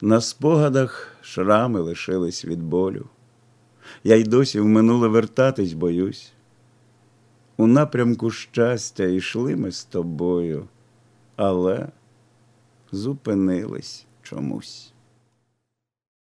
На спогадах шрами лишились від болю. Я й досі в минуле вертатись боюсь. У напрямку щастя йшли ми з тобою, але зупинились чомусь.